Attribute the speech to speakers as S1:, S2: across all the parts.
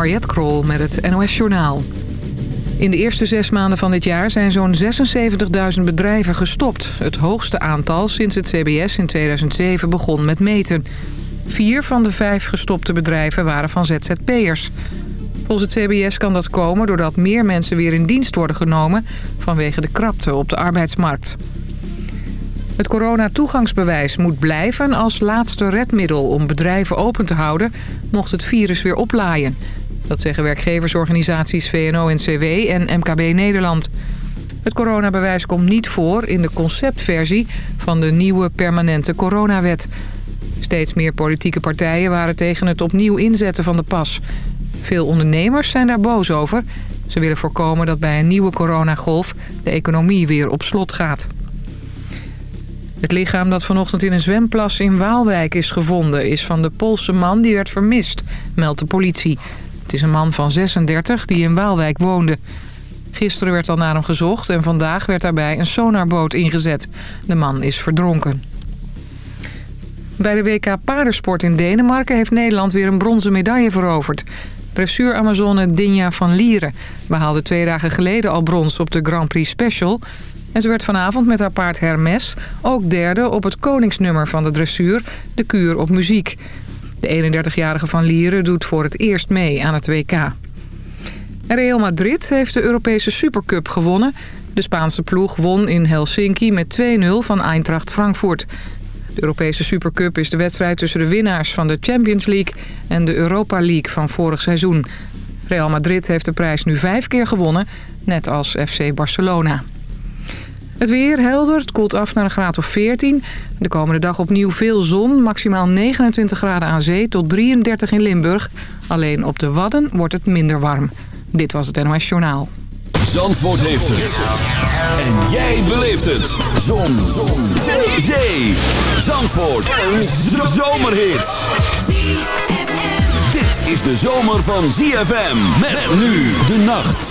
S1: Mariette Krol met het NOS Journaal. In de eerste zes maanden van dit jaar zijn zo'n 76.000 bedrijven gestopt. Het hoogste aantal sinds het CBS in 2007 begon met meten. Vier van de vijf gestopte bedrijven waren van ZZP'ers. Volgens het CBS kan dat komen doordat meer mensen weer in dienst worden genomen... vanwege de krapte op de arbeidsmarkt. Het coronatoegangsbewijs moet blijven als laatste redmiddel om bedrijven open te houden... mocht het virus weer oplaaien. Dat zeggen werkgeversorganisaties VNO-NCW en MKB Nederland. Het coronabewijs komt niet voor in de conceptversie van de nieuwe permanente coronawet. Steeds meer politieke partijen waren tegen het opnieuw inzetten van de pas. Veel ondernemers zijn daar boos over. Ze willen voorkomen dat bij een nieuwe coronagolf de economie weer op slot gaat. Het lichaam dat vanochtend in een zwemplas in Waalwijk is gevonden... is van de Poolse man die werd vermist, meldt de politie. Het is een man van 36 die in Waalwijk woonde. Gisteren werd al naar hem gezocht en vandaag werd daarbij een sonarboot ingezet. De man is verdronken. Bij de WK Paardensport in Denemarken heeft Nederland weer een bronzen medaille veroverd. Dressuur-Amazone Dinja van Lieren behaalde twee dagen geleden al brons op de Grand Prix Special... En ze werd vanavond met haar paard Hermes ook derde op het koningsnummer van de dressuur, de kuur op muziek. De 31-jarige Van Lieren doet voor het eerst mee aan het WK. Real Madrid heeft de Europese Supercup gewonnen. De Spaanse ploeg won in Helsinki met 2-0 van Eintracht Frankfurt. De Europese Supercup is de wedstrijd tussen de winnaars van de Champions League... en de Europa League van vorig seizoen. Real Madrid heeft de prijs nu vijf keer gewonnen, net als FC Barcelona. Het weer helder, het koelt af naar een graad of 14. De komende dag opnieuw veel zon, maximaal 29 graden aan zee tot 33 in Limburg. Alleen op de Wadden wordt het minder warm. Dit was het NOS Journaal.
S2: Zandvoort heeft het. En jij beleeft het. Zon. zon. Zee. Zee. Zandvoort. Een zomerhit. Dit is de zomer van ZFM. Met nu de nacht.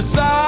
S3: decide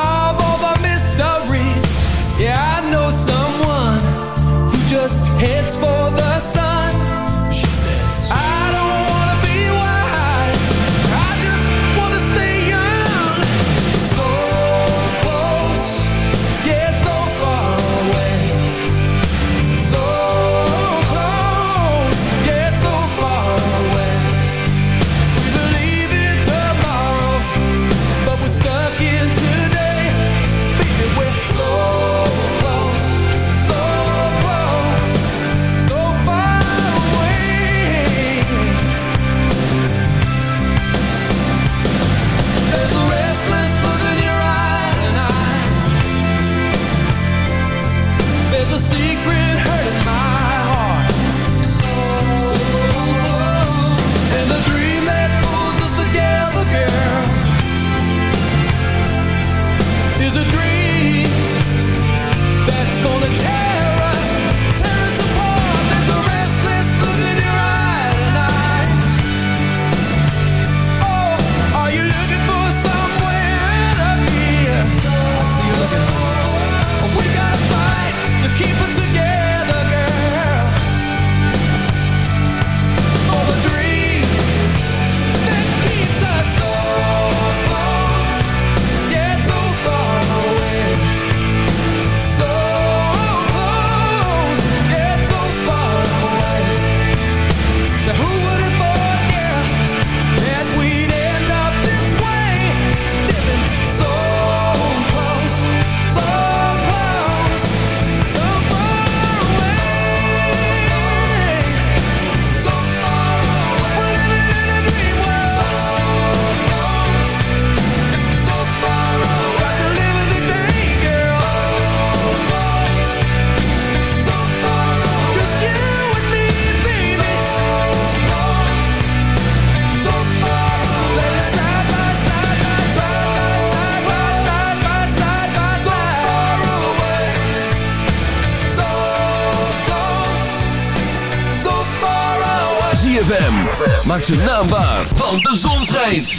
S4: maakt zijn naam waar, want de zon schijnt.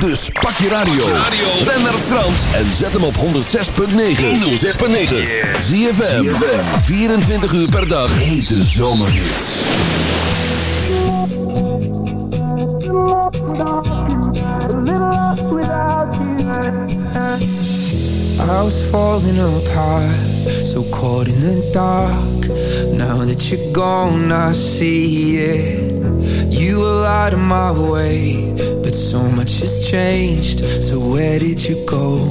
S4: Dus pak je radio, ben naar Frans en zet hem op 106.9. 106.9. Zie je 24 uur per dag. Hete zomerhits.
S5: I was falling apart, so caught in the dark. Now that you're gone, I see it. You were out of my way, but so much has changed. So where did you go?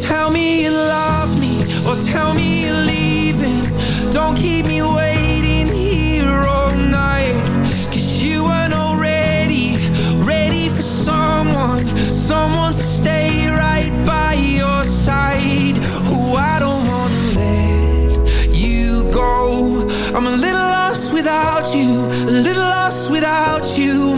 S5: Tell me you love me, or tell me you're leaving. Don't keep me waiting here all night. Cause you weren't already ready for someone, someone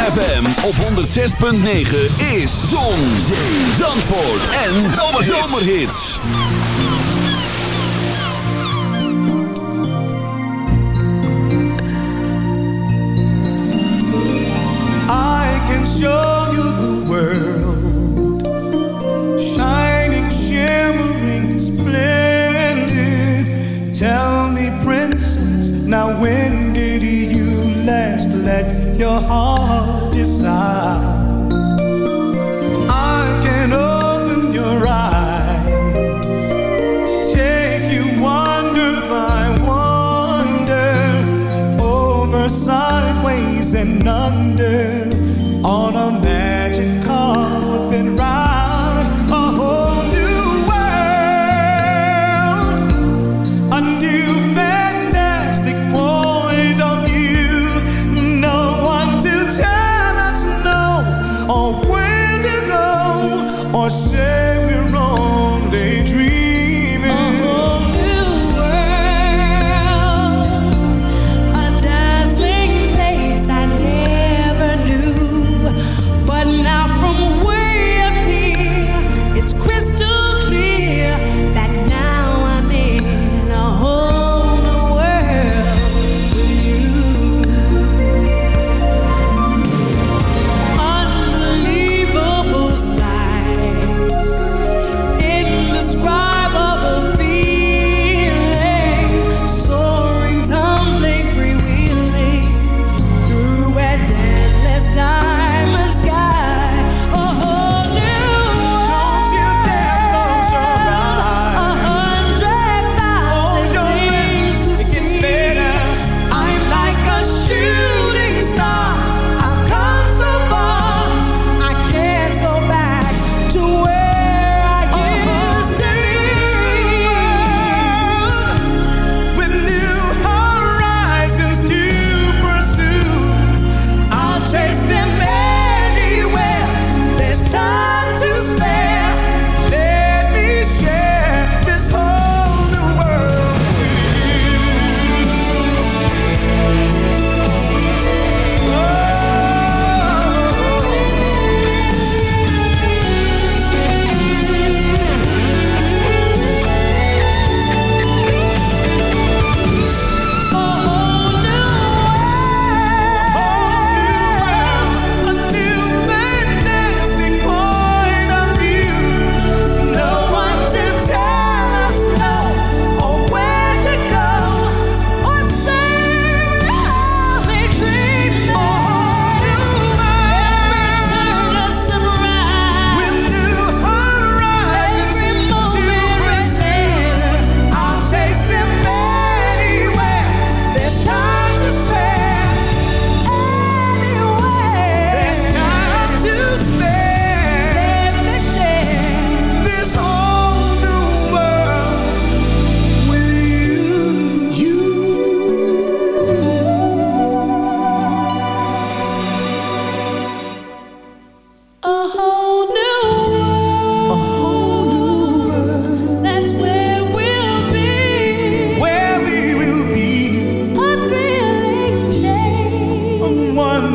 S4: 106.9 is Zon, Zee, Zandvoort en Zomerhits.
S6: I can show you the world. Shining, shimmering, splendid. Tell me, princess, now when did you last let your heart side.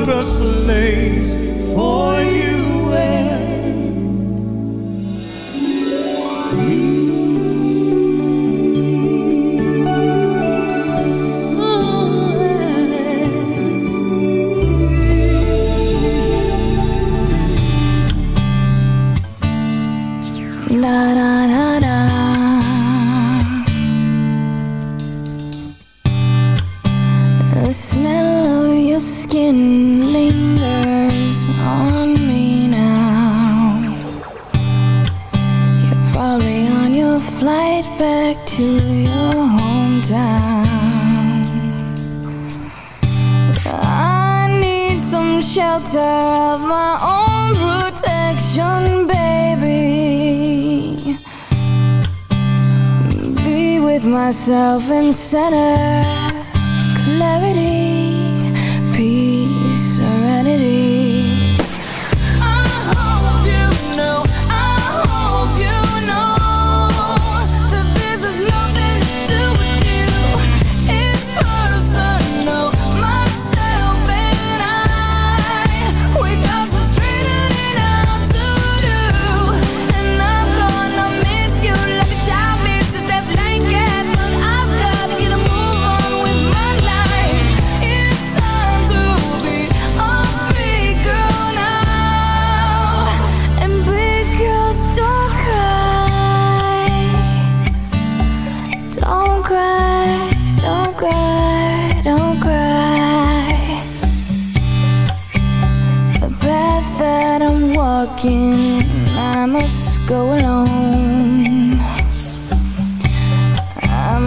S7: wondrous place for you.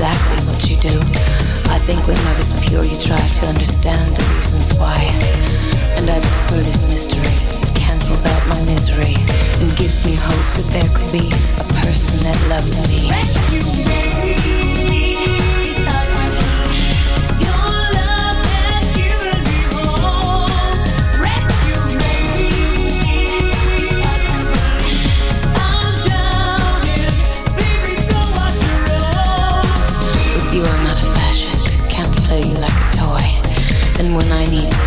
S8: exactly what you do. I think when I was pure, you tried to understand the reasons why. And I prefer this mystery. It cancels out my misery and gives me hope that there could be a person that loves me.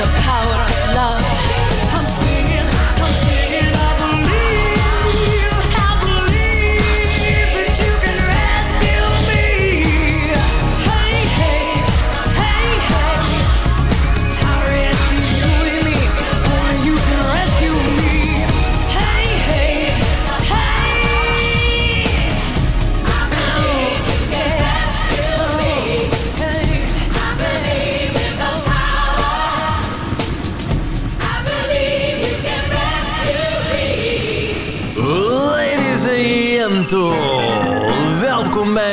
S8: the power of love.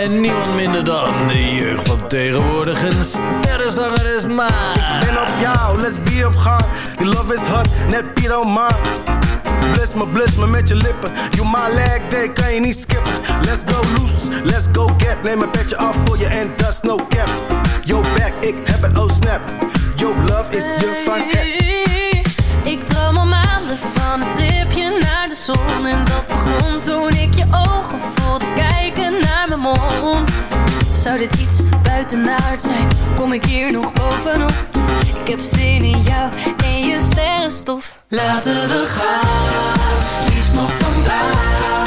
S9: en niemand minder dan de jeugd van tegenwoordig een sterrenzanger is maar.
S10: Ik ben op jou, let's be op gang. Your love is hot, net Piet man. Bliss me, bliss me met je lippen. You my leg day, kan je niet skippen. Let's go loose, let's go get. Neem een petje af voor je en that's no cap. Yo back, ik heb het, oh snap. Yo love is je van hey,
S7: Ik droom al maanden van een tripje naar de zon en Zou dit iets buitenaard zijn? Kom ik hier nog bovenop? Ik heb zin in jou en je sterrenstof Laten we gaan, liefst nog vandaag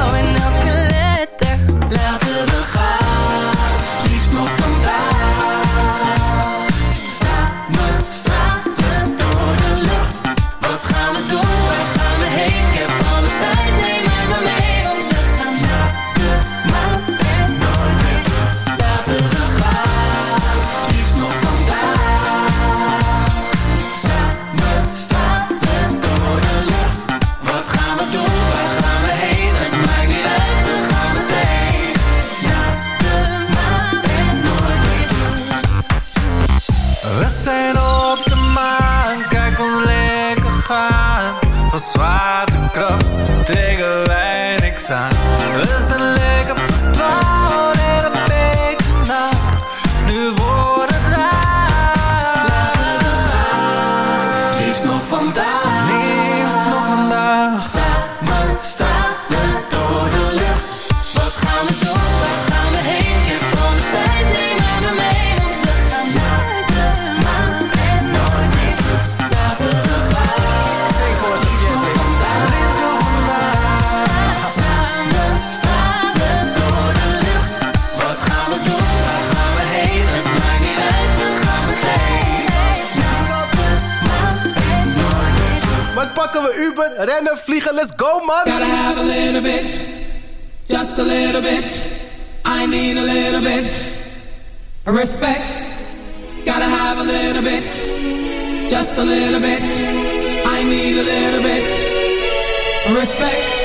S7: Verliefd op we
S10: Uber, rennen, vliegen, let's go man.
S11: Gotta have a little bit, just a little bit. I need a little bit respect. Gotta have a little bit, just a little bit. I need a little bit respect.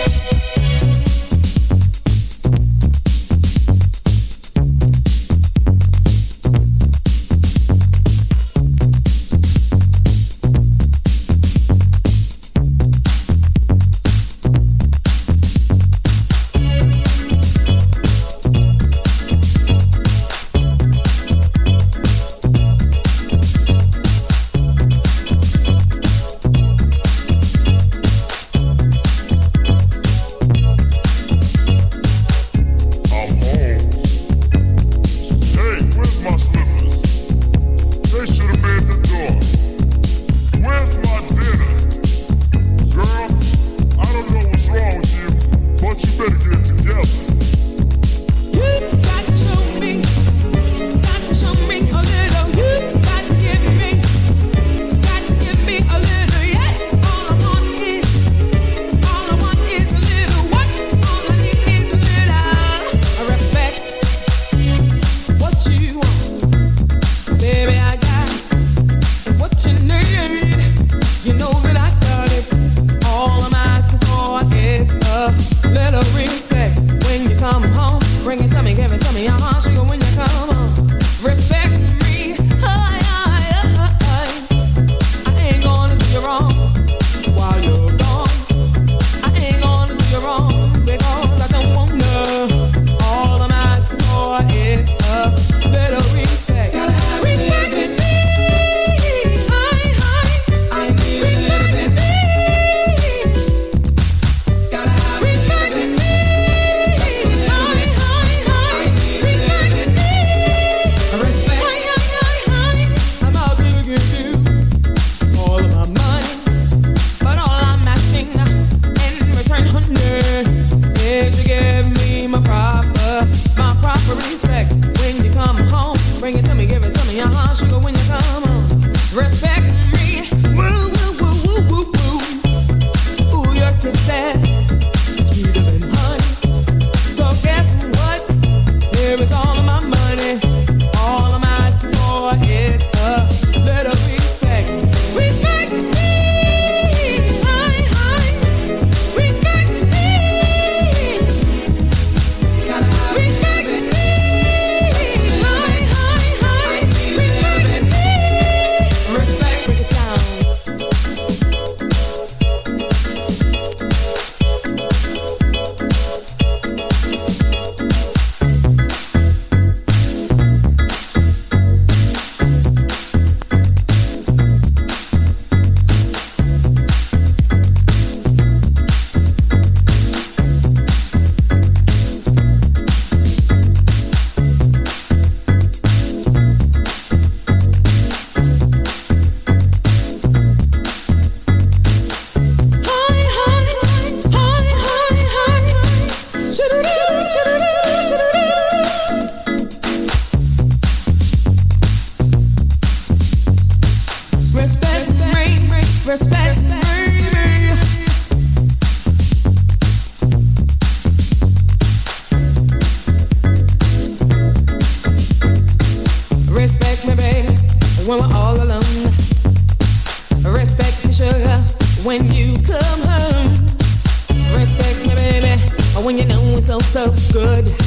S11: when you come home. Respect me, baby, when you know it's so, so good.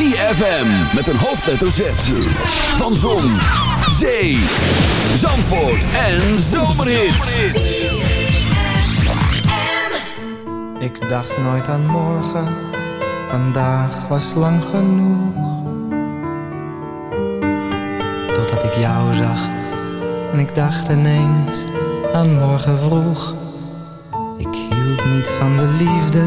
S12: ZFM met een hoofdletter Z. Van Zon, Zee, Zandvoort en Zomerhits.
S13: Ik dacht nooit aan morgen, vandaag was lang genoeg. Totdat ik jou zag en ik dacht ineens aan morgen vroeg. Ik hield niet van de liefde,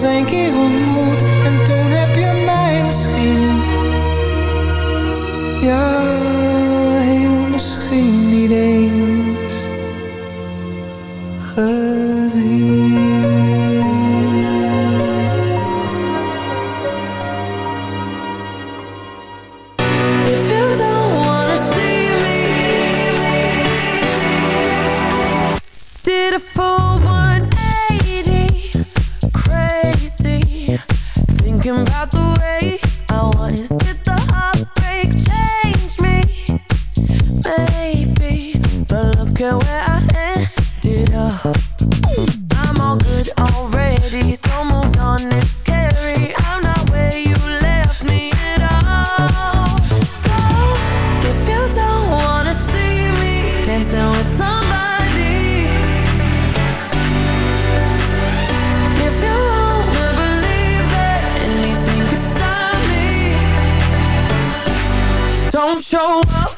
S13: pas een
S5: show up,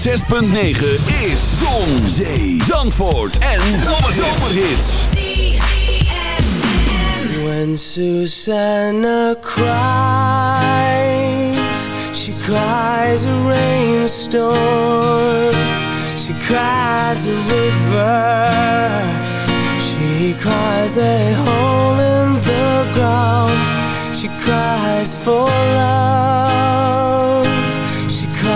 S12: 106.9 is Zon, Zee, Zandvoort en Zomerhits.
S14: When Susanna cries, she cries a rainstorm. She cries a river. She cries a hole in the ground. She cries for love.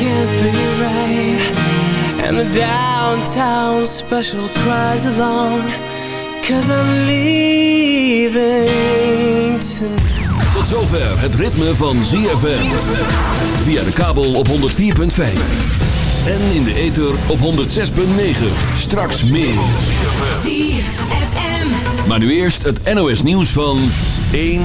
S14: can't be right. And the downtown special cries along Cause I'm leaving tonight.
S12: Tot zover het ritme van ZFM Via de kabel op 104.5 En in de ether op 106.9 Straks meer. ZFM Maar nu eerst het NOS nieuws van 1